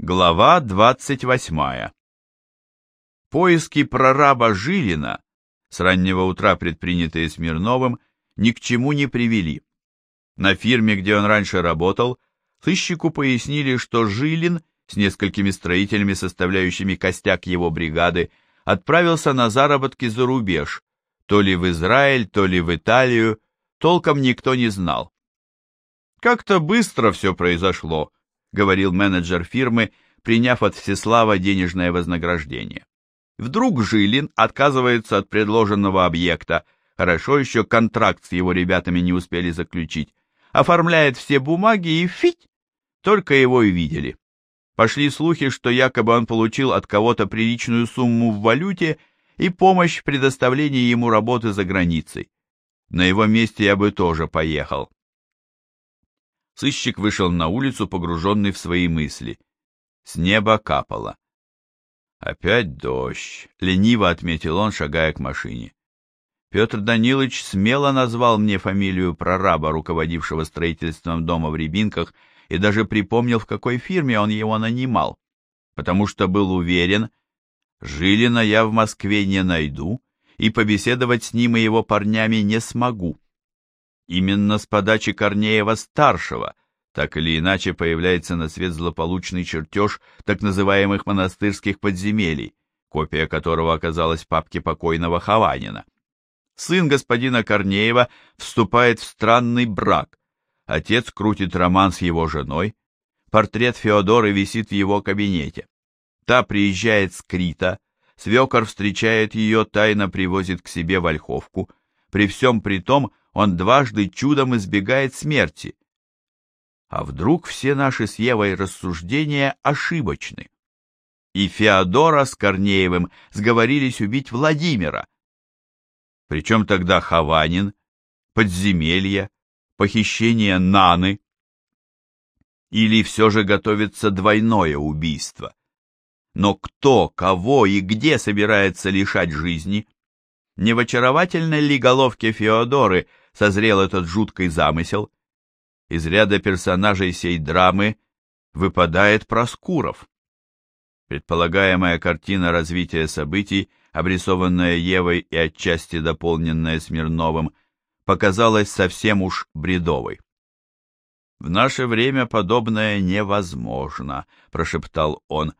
Глава 28. Поиски прораба Жилина, с раннего утра предпринятые Смирновым, ни к чему не привели. На фирме, где он раньше работал, сыщику пояснили, что Жилин с несколькими строителями, составляющими костяк его бригады, отправился на заработки за рубеж, то ли в Израиль, то ли в Италию, толком никто не знал. Как-то быстро все произошло, — говорил менеджер фирмы, приняв от Всеслава денежное вознаграждение. Вдруг Жилин отказывается от предложенного объекта, хорошо еще контракт с его ребятами не успели заключить, оформляет все бумаги и фить, только его и видели. Пошли слухи, что якобы он получил от кого-то приличную сумму в валюте и помощь в предоставлении ему работы за границей. На его месте я бы тоже поехал. Сыщик вышел на улицу, погруженный в свои мысли. С неба капало. «Опять дождь», — лениво отметил он, шагая к машине. Петр Данилович смело назвал мне фамилию прораба, руководившего строительством дома в Рябинках, и даже припомнил, в какой фирме он его нанимал, потому что был уверен, Жилина я в Москве не найду, и побеседовать с ним и его парнями не смогу. Именно с подачи Корнеева-старшего так или иначе появляется на свет злополучный чертеж так называемых монастырских подземелий, копия которого оказалась в папке покойного Хованина. Сын господина Корнеева вступает в странный брак. Отец крутит роман с его женой. Портрет Феодоры висит в его кабинете. Та приезжает с Крита, свекор встречает ее, тайно привозит к себе в Ольховку. При всем при том он дважды чудом избегает смерти. А вдруг все наши с Евой рассуждения ошибочны? И Феодора с Корнеевым сговорились убить Владимира. Причем тогда Хованин, подземелье, похищение Наны? Или все же готовится двойное убийство? Но кто, кого и где собирается лишать жизни? Не в очаровательной ли головке Феодоры созрел этот жуткий замысел, из ряда персонажей сей драмы выпадает Проскуров. Предполагаемая картина развития событий, обрисованная Евой и отчасти дополненная Смирновым, показалась совсем уж бредовой. «В наше время подобное невозможно», — прошептал он,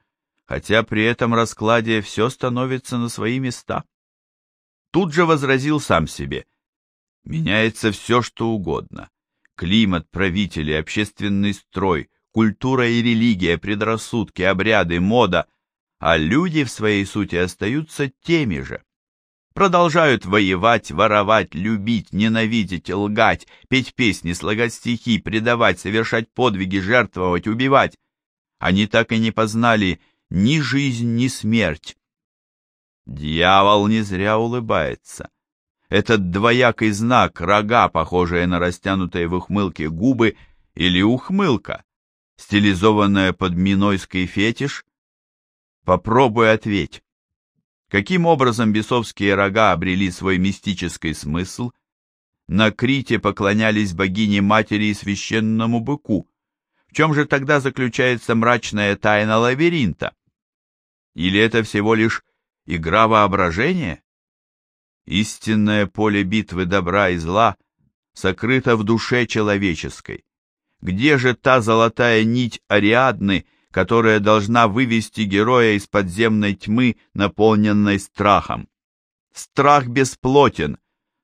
хотя при этом раскладе все становится на свои места. Тут же возразил сам себе — Меняется все, что угодно. Климат, правители, общественный строй, культура и религия, предрассудки, обряды, мода, а люди в своей сути остаются теми же. Продолжают воевать, воровать, любить, ненавидеть, лгать, петь песни, слагать стихи, предавать, совершать подвиги, жертвовать, убивать. Они так и не познали ни жизнь, ни смерть. Дьявол не зря улыбается. Этот двоякий знак, рога, похожие на растянутые в ухмылке губы, или ухмылка, стилизованная под минойский фетиш? Попробуй ответь. Каким образом бесовские рога обрели свой мистический смысл? На Крите поклонялись богине-матери и священному быку. В чем же тогда заключается мрачная тайна лабиринта? Или это всего лишь игра воображения? Истинное поле битвы добра и зла сокрыто в душе человеческой. Где же та золотая нить Ариадны, которая должна вывести героя из подземной тьмы, наполненной страхом? Страх бесплотен,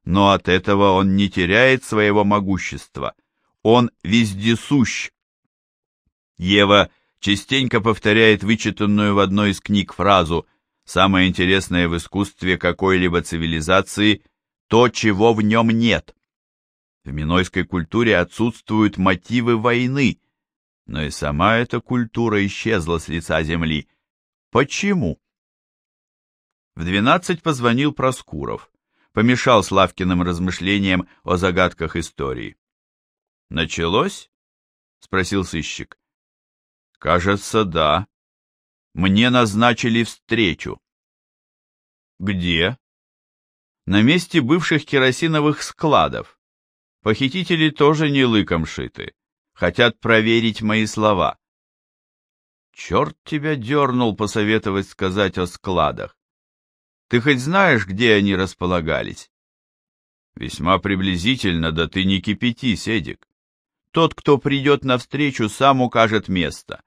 но от этого он не теряет своего могущества. Он вездесущ. Ева частенько повторяет вычитанную в одной из книг фразу Самое интересное в искусстве какой-либо цивилизации – то, чего в нем нет. В минойской культуре отсутствуют мотивы войны, но и сама эта культура исчезла с лица земли. Почему? В двенадцать позвонил Проскуров, помешал Славкиным размышлениям о загадках истории. «Началось?» — спросил сыщик. «Кажется, да», мне назначили встречу. Где? На месте бывших керосиновых складов. Похитители тоже не лыком шиты. Хотят проверить мои слова. Черт тебя дернул посоветовать сказать о складах. Ты хоть знаешь, где они располагались? Весьма приблизительно, да ты не кипяти, Седик. Тот, кто придет навстречу, сам укажет место,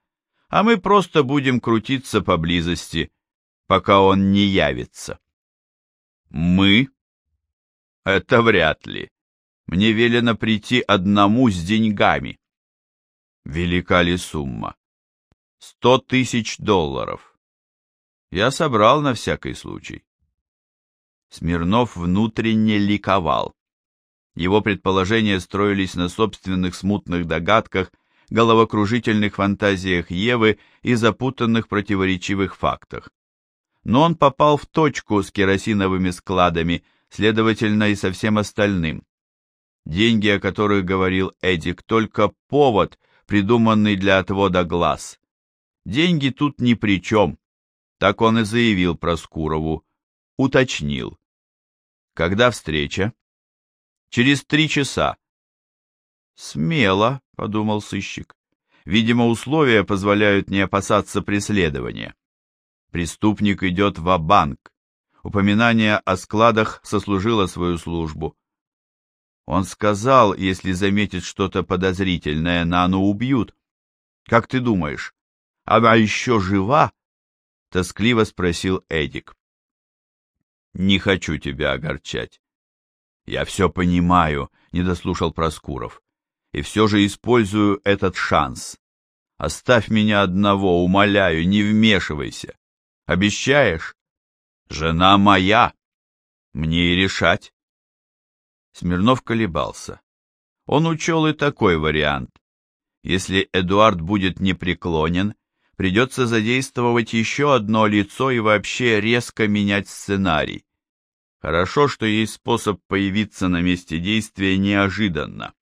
а мы просто будем крутиться поблизости, пока он не явится. Мы? Это вряд ли. Мне велено прийти одному с деньгами. Велика ли сумма? Сто тысяч долларов. Я собрал на всякий случай. Смирнов внутренне ликовал. Его предположения строились на собственных смутных догадках, головокружительных фантазиях Евы и запутанных противоречивых фактах. Но он попал в точку с керосиновыми складами, следовательно, и со всем остальным. Деньги, о которых говорил Эдик, только повод, придуманный для отвода глаз. Деньги тут ни при чем, так он и заявил Проскурову, уточнил. Когда встреча? Через три часа. Смело, подумал сыщик. Видимо, условия позволяют не опасаться преследования. Преступник идет в банк Упоминание о складах сослужило свою службу. Он сказал, если заметит что-то подозрительное, Нану убьют. Как ты думаешь, она еще жива? Тоскливо спросил Эдик. Не хочу тебя огорчать. Я все понимаю, не дослушал Проскуров. И все же использую этот шанс. Оставь меня одного, умоляю, не вмешивайся. Обещаешь? Жена моя. Мне и решать. Смирнов колебался. Он учел и такой вариант. Если Эдуард будет непреклонен, придется задействовать еще одно лицо и вообще резко менять сценарий. Хорошо, что есть способ появиться на месте действия неожиданно.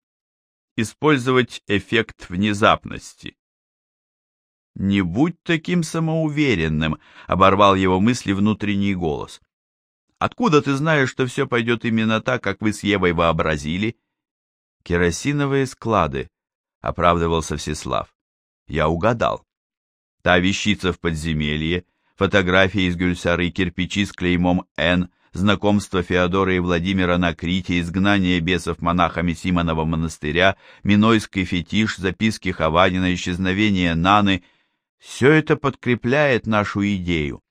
Использовать эффект внезапности. «Не будь таким самоуверенным», — оборвал его мысли внутренний голос. «Откуда ты знаешь, что все пойдет именно так, как вы с Евой вообразили?» «Керосиновые склады», — оправдывался Всеслав. «Я угадал. Та вещица в подземелье, фотографии из Гюльсары, кирпичи с клеймом «Н», знакомство Феодора и Владимира на Крите, изгнание бесов монахами Симонова монастыря, Минойский фетиш, записки Хаванина, исчезновение Наны — все это подкрепляет нашу идею.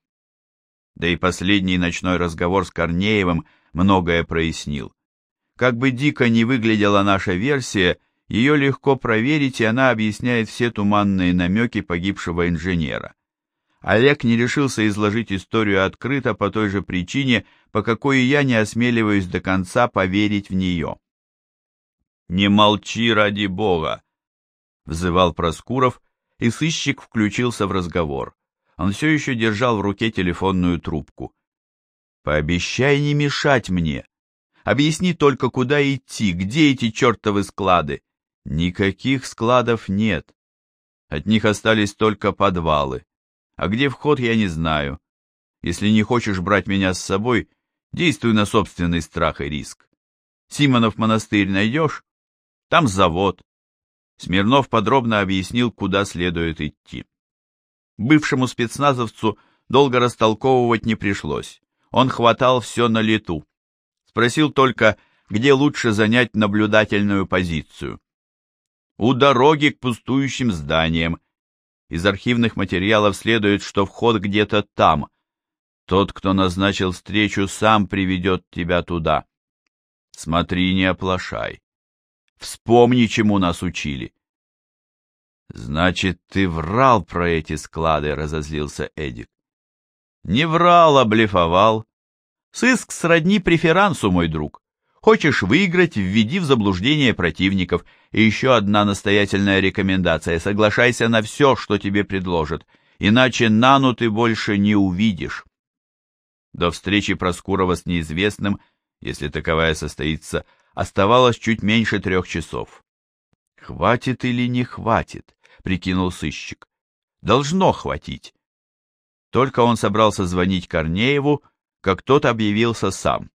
Да и последний ночной разговор с Корнеевым многое прояснил. Как бы дико не выглядела наша версия, ее легко проверить, и она объясняет все туманные намеки погибшего инженера. Олег не решился изложить историю открыто по той же причине, по какой я не осмеливаюсь до конца поверить в нее. «Не молчи ради бога!» — взывал Проскуров, и сыщик включился в разговор. Он все еще держал в руке телефонную трубку. «Пообещай не мешать мне. Объясни только, куда идти, где эти чертовы склады?» «Никаких складов нет. От них остались только подвалы. А где вход, я не знаю. Если не хочешь брать меня с собой, действуй на собственный страх и риск. Симонов монастырь найдешь? Там завод. Смирнов подробно объяснил, куда следует идти. Бывшему спецназовцу долго растолковывать не пришлось. Он хватал все на лету. Спросил только, где лучше занять наблюдательную позицию. У дороги к пустующим зданиям. Из архивных материалов следует, что вход где-то там. Тот, кто назначил встречу, сам приведет тебя туда. Смотри, не оплошай. Вспомни, чему нас учили. Значит, ты врал про эти склады, разозлился Эдик. Не врал, а блефовал. Сыск сродни преферансу, мой друг. Хочешь выиграть, введи в заблуждение противников. И еще одна настоятельная рекомендация. Соглашайся на все, что тебе предложат, иначе Нану ты больше не увидишь. До встречи Проскурова с неизвестным, если таковая состоится, Оставалось чуть меньше трех часов. «Хватит или не хватит?» — прикинул сыщик. «Должно хватить». Только он собрался звонить Корнееву, как тот объявился сам.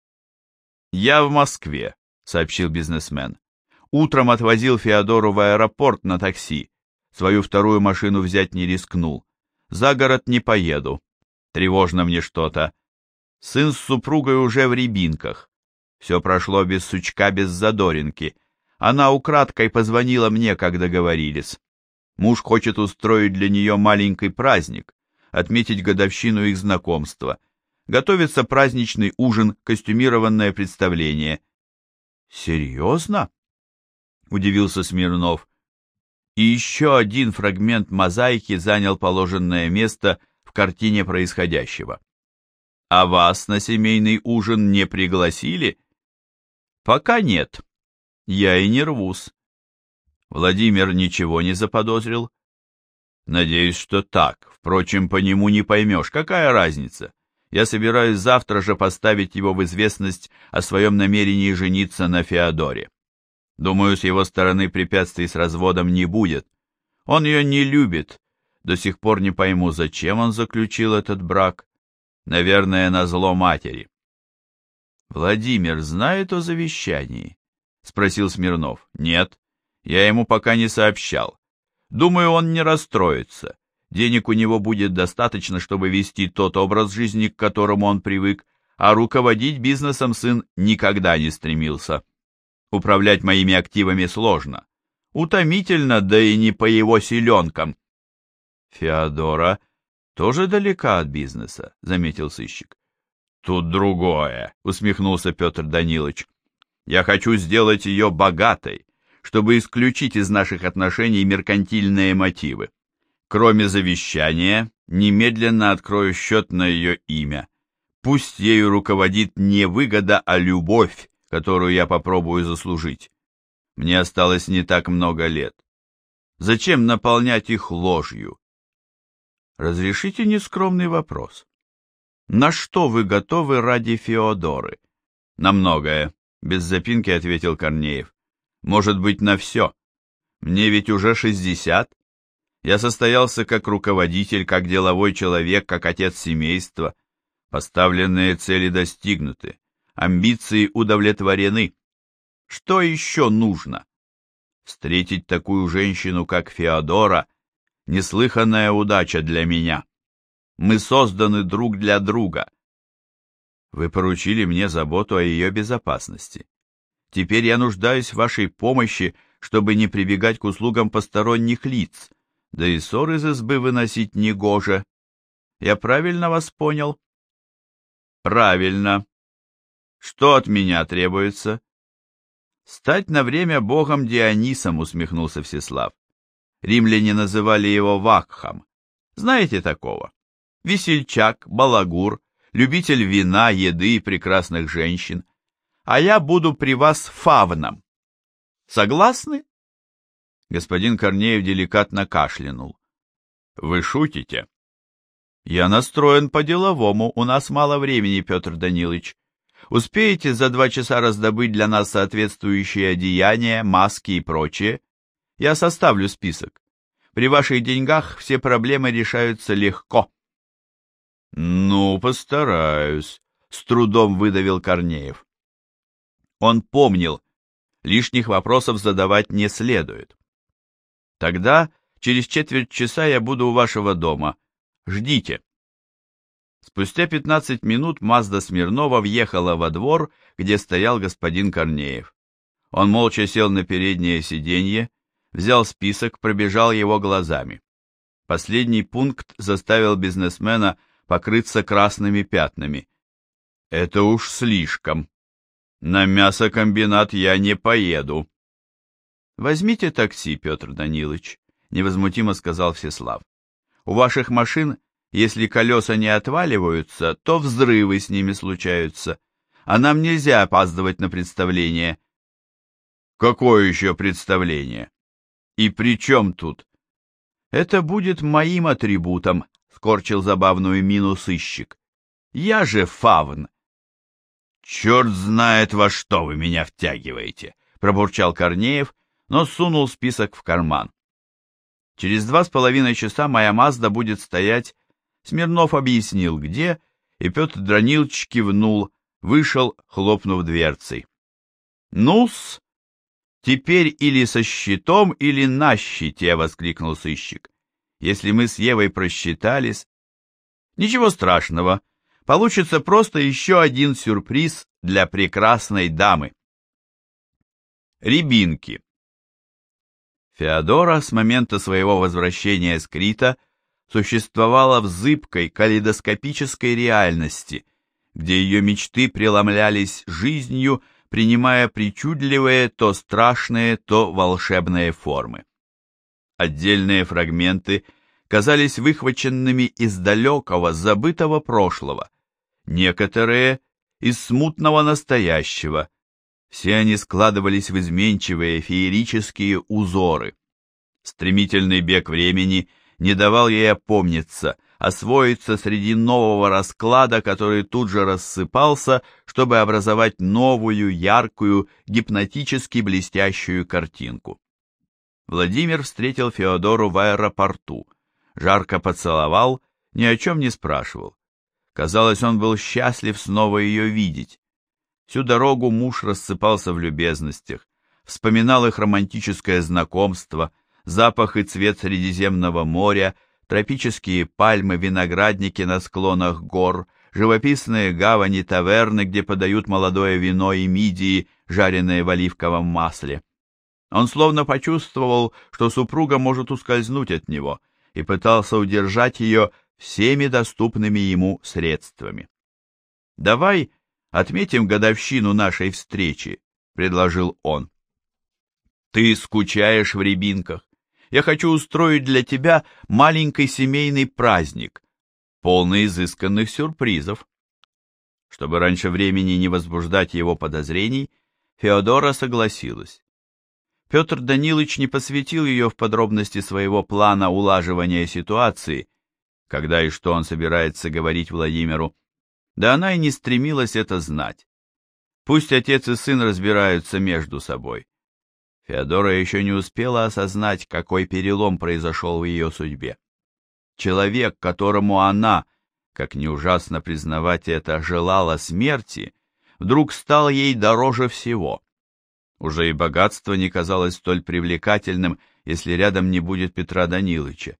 «Я в Москве», — сообщил бизнесмен. «Утром отвозил Феодору в аэропорт на такси. Свою вторую машину взять не рискнул. За город не поеду. Тревожно мне что-то. Сын с супругой уже в рябинках. Все прошло без сучка, без задоринки. Она украдкой позвонила мне, как договорились. Муж хочет устроить для нее маленький праздник, отметить годовщину их знакомства. Готовится праздничный ужин, костюмированное представление. «Серьезно?» — удивился Смирнов. И еще один фрагмент мозаики занял положенное место в картине происходящего. «А вас на семейный ужин не пригласили?» «Пока нет. Я и не рвусь. Владимир ничего не заподозрил?» «Надеюсь, что так. Впрочем, по нему не поймешь. Какая разница? Я собираюсь завтра же поставить его в известность о своем намерении жениться на Феодоре. Думаю, с его стороны препятствий с разводом не будет. Он ее не любит. До сих пор не пойму, зачем он заключил этот брак. Наверное, на зло матери. Владимир знает о завещании? Спросил Смирнов. Нет, я ему пока не сообщал. Думаю, он не расстроится. Денег у него будет достаточно, чтобы вести тот образ жизни, к которому он привык, а руководить бизнесом сын никогда не стремился. Управлять моими активами сложно. Утомительно, да и не по его силенкам. Феодора тоже далека от бизнеса, заметил сыщик. Тут другое, усмехнулся Петр Данилович. Я хочу сделать ее богатой, чтобы исключить из наших отношений меркантильные мотивы. Кроме завещания, немедленно открою счет на ее имя. Пусть ею руководит не выгода, а любовь, которую я попробую заслужить. Мне осталось не так много лет. Зачем наполнять их ложью? Разрешите нескромный вопрос. На что вы готовы ради Феодоры? На многое, без запинки ответил Корнеев. Может быть, на все. Мне ведь уже шестьдесят. Я состоялся как руководитель, как деловой человек, как отец семейства. Поставленные цели достигнуты амбиции удовлетворены. Что еще нужно? Встретить такую женщину, как Феодора, неслыханная удача для меня. Мы созданы друг для друга. Вы поручили мне заботу о ее безопасности. Теперь я нуждаюсь в вашей помощи, чтобы не прибегать к услугам посторонних лиц, да и ссор из избы выносить негоже. Я правильно вас понял? Правильно, что от меня требуется? Стать на время богом Дионисом, усмехнулся Всеслав. Римляне называли его Вакхом. Знаете такого? Весельчак, балагур, любитель вина, еды и прекрасных женщин. А я буду при вас фавном. Согласны? Господин Корнеев деликатно кашлянул. Вы шутите? Я настроен по-деловому, у нас мало времени, Петр Данилович. Успеете за два часа раздобыть для нас соответствующие одеяния, маски и прочее? Я составлю список. При ваших деньгах все проблемы решаются легко. Ну, постараюсь, с трудом выдавил Корнеев. Он помнил, лишних вопросов задавать не следует. Тогда через четверть часа я буду у вашего дома. Ждите. Спустя 15 минут Мазда Смирнова въехала во двор, где стоял господин Корнеев. Он молча сел на переднее сиденье, взял список, пробежал его глазами. Последний пункт заставил бизнесмена покрыться красными пятнами. Это уж слишком. На мясокомбинат я не поеду. Возьмите такси, Петр Данилович, невозмутимо сказал Всеслав. У ваших машин если колеса не отваливаются, то взрывы с ними случаются, а нам нельзя опаздывать на представление. Какое еще представление? И при чем тут? Это будет моим атрибутом, скорчил забавную мину сыщик. Я же фавн. Черт знает, во что вы меня втягиваете, пробурчал Корнеев, но сунул список в карман. Через два с половиной часа моя Мазда будет стоять Смирнов объяснил, где, и Петр Дранилович кивнул, вышел, хлопнув дверцей. «Ну-с, теперь или со щитом, или на щите!» — воскликнул сыщик. если мы с Евой просчитались. Ничего страшного, получится просто еще один сюрприз для прекрасной дамы. Рябинки. Феодора с момента своего возвращения с Крита существовала в зыбкой калейдоскопической реальности, где ее мечты преломлялись жизнью, принимая причудливые, то страшные, то волшебные формы. Отдельные фрагменты казались выхваченными из далекого, забытого прошлого, некоторые — из смутного настоящего. Все они складывались в изменчивые феерические узоры. Стремительный бег времени не давал ей опомниться, освоиться среди нового расклада, который тут же рассыпался, чтобы образовать новую, яркую, гипнотически блестящую картинку. Владимир встретил Феодору в аэропорту, жарко поцеловал, ни о чем не спрашивал. Казалось, он был счастлив снова ее видеть. Всю дорогу муж рассыпался в любезностях, вспоминал их романтическое знакомство, запах и цвет Средиземного моря, тропические пальмы, виноградники на склонах гор, живописные гавани, таверны, где подают молодое вино и мидии, жареные в оливковом масле. Он словно почувствовал, что супруга может ускользнуть от него, и пытался удержать ее всеми доступными ему средствами. «Давай отметим годовщину нашей встречи», — предложил он. «Ты скучаешь в рябинках. Я хочу устроить для тебя маленький семейный праздник, полный изысканных сюрпризов». Чтобы раньше времени не возбуждать его подозрений, Феодора согласилась. Петр Данилович не посвятил ее в подробности своего плана улаживания ситуации, когда и что он собирается говорить Владимиру, да она и не стремилась это знать. Пусть отец и сын разбираются между собой. Феодора еще не успела осознать, какой перелом произошел в ее судьбе. Человек, которому она, как не ужасно признавать это, желала смерти, вдруг стал ей дороже всего. Уже и богатство не казалось столь привлекательным, если рядом не будет Петра Данилыча.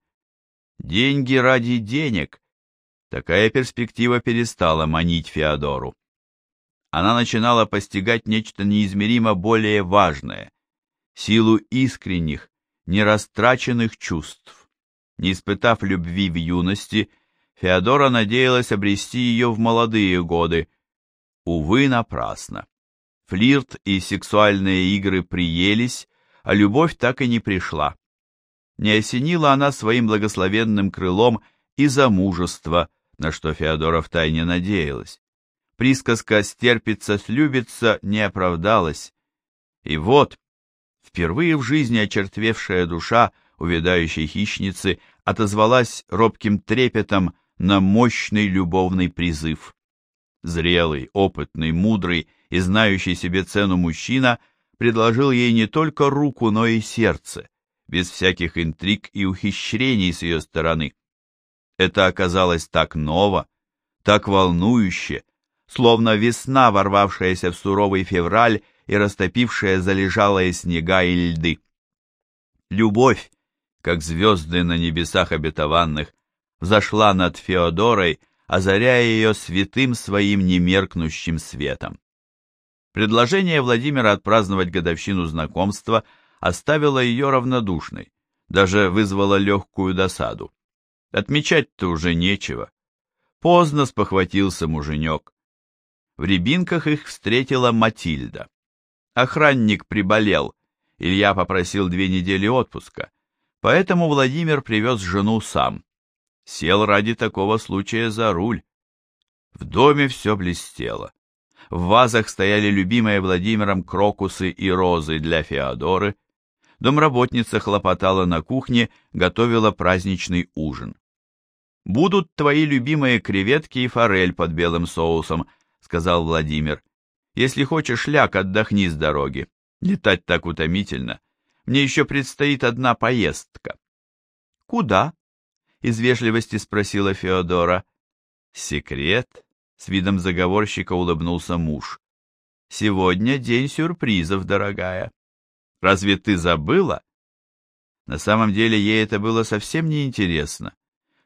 Деньги ради денег. Такая перспектива перестала манить Феодору. Она начинала постигать нечто неизмеримо более важное — силу искренних, нерастраченных чувств. Не испытав любви в юности, Феодора надеялась обрести ее в молодые годы. Увы, напрасно. Флирт и сексуальные игры приелись, а любовь так и не пришла. Не осенила она своим благословенным крылом и замужество, на что Феодора втайне надеялась. Присказка «стерпится, слюбится» не оправдалась. И вот, впервые в жизни очертвевшая душа увядающей хищницы отозвалась робким трепетом на мощный любовный призыв. Зрелый, опытный, мудрый и знающий себе цену мужчина предложил ей не только руку, но и сердце, без всяких интриг и ухищрений с ее стороны. Это оказалось так ново, так волнующе, словно весна, ворвавшаяся в суровый февраль и растопившая залежалые снега и льды. Любовь, как звезды на небесах обетованных, взошла над Феодорой, озаряя ее святым своим немеркнущим светом. Предложение Владимира отпраздновать годовщину знакомства оставило ее равнодушной, даже вызвало легкую досаду. Отмечать-то уже нечего. Поздно спохватился муженек. В рябинках их встретила Матильда. Охранник приболел, Илья попросил две недели отпуска, поэтому Владимир привез жену сам. Сел ради такого случая за руль. В доме все блестело. В вазах стояли любимые Владимиром крокусы и розы для Феодоры. Домработница хлопотала на кухне, готовила праздничный ужин. «Будут твои любимые креветки и форель под белым соусом», — сказал Владимир. «Если хочешь, ляг, отдохни с дороги. Летать так утомительно. Мне еще предстоит одна поездка». «Куда?» — из вежливости спросила Феодора. «Секрет?» С видом заговорщика улыбнулся муж. «Сегодня день сюрпризов, дорогая. Разве ты забыла?» На самом деле ей это было совсем не интересно.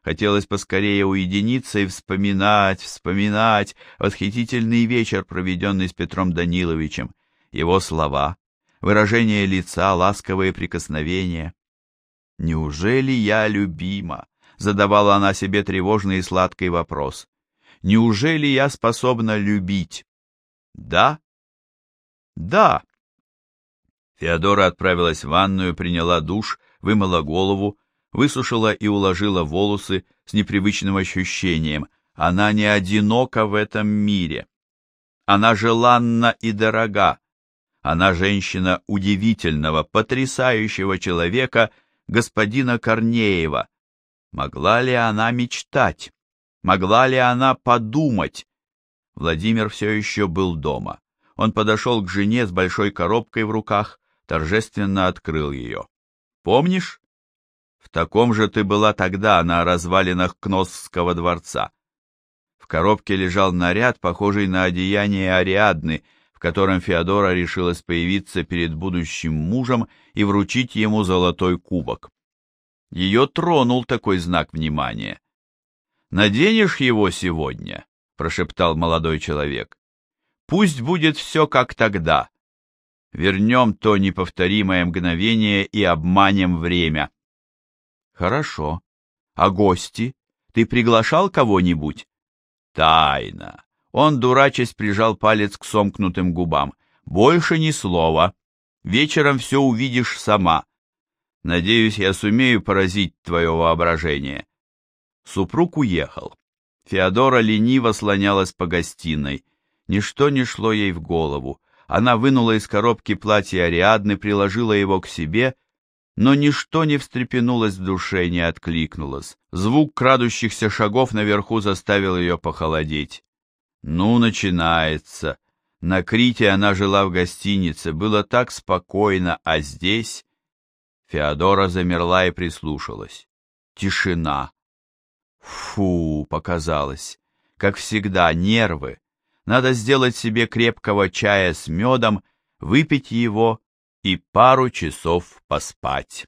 Хотелось поскорее уединиться и вспоминать, вспоминать восхитительный вечер, проведенный с Петром Даниловичем, его слова, выражение лица, ласковые прикосновения. «Неужели я любима?» — задавала она себе тревожный и сладкий вопрос. «Неужели я способна любить?» «Да?» «Да!» Феодора отправилась в ванную, приняла душ, вымыла голову, высушила и уложила волосы с непривычным ощущением. Она не одинока в этом мире. Она желанна и дорога. Она женщина удивительного, потрясающего человека, господина Корнеева. Могла ли она мечтать? Могла ли она подумать? Владимир все еще был дома. Он подошел к жене с большой коробкой в руках, торжественно открыл ее. «Помнишь? Таком же ты была тогда на развалинах Кносского дворца. В коробке лежал наряд, похожий на одеяние Ариадны, в котором Феодора решилась появиться перед будущим мужем и вручить ему золотой кубок. Ее тронул такой знак внимания. «Наденешь его сегодня?» — прошептал молодой человек. «Пусть будет все как тогда. Вернем то неповторимое мгновение и обманем время». Хорошо. А гости? Ты приглашал кого-нибудь? Тайна. Он, дурачась, прижал палец к сомкнутым губам. Больше ни слова. Вечером все увидишь сама. Надеюсь, я сумею поразить твое воображение. Супруг уехал. Феодора лениво слонялась по гостиной. Ничто не шло ей в голову. Она вынула из коробки платье Ариадны, приложила его к себе но ничто не встрепенулось в душе, не откликнулось. Звук крадущихся шагов наверху заставил ее похолодеть. Ну, начинается. На Крите она жила в гостинице, было так спокойно, а здесь... Феодора замерла и прислушалась. Тишина. Фу, показалось. Как всегда, нервы. Надо сделать себе крепкого чая с медом, выпить его и пару часов поспать.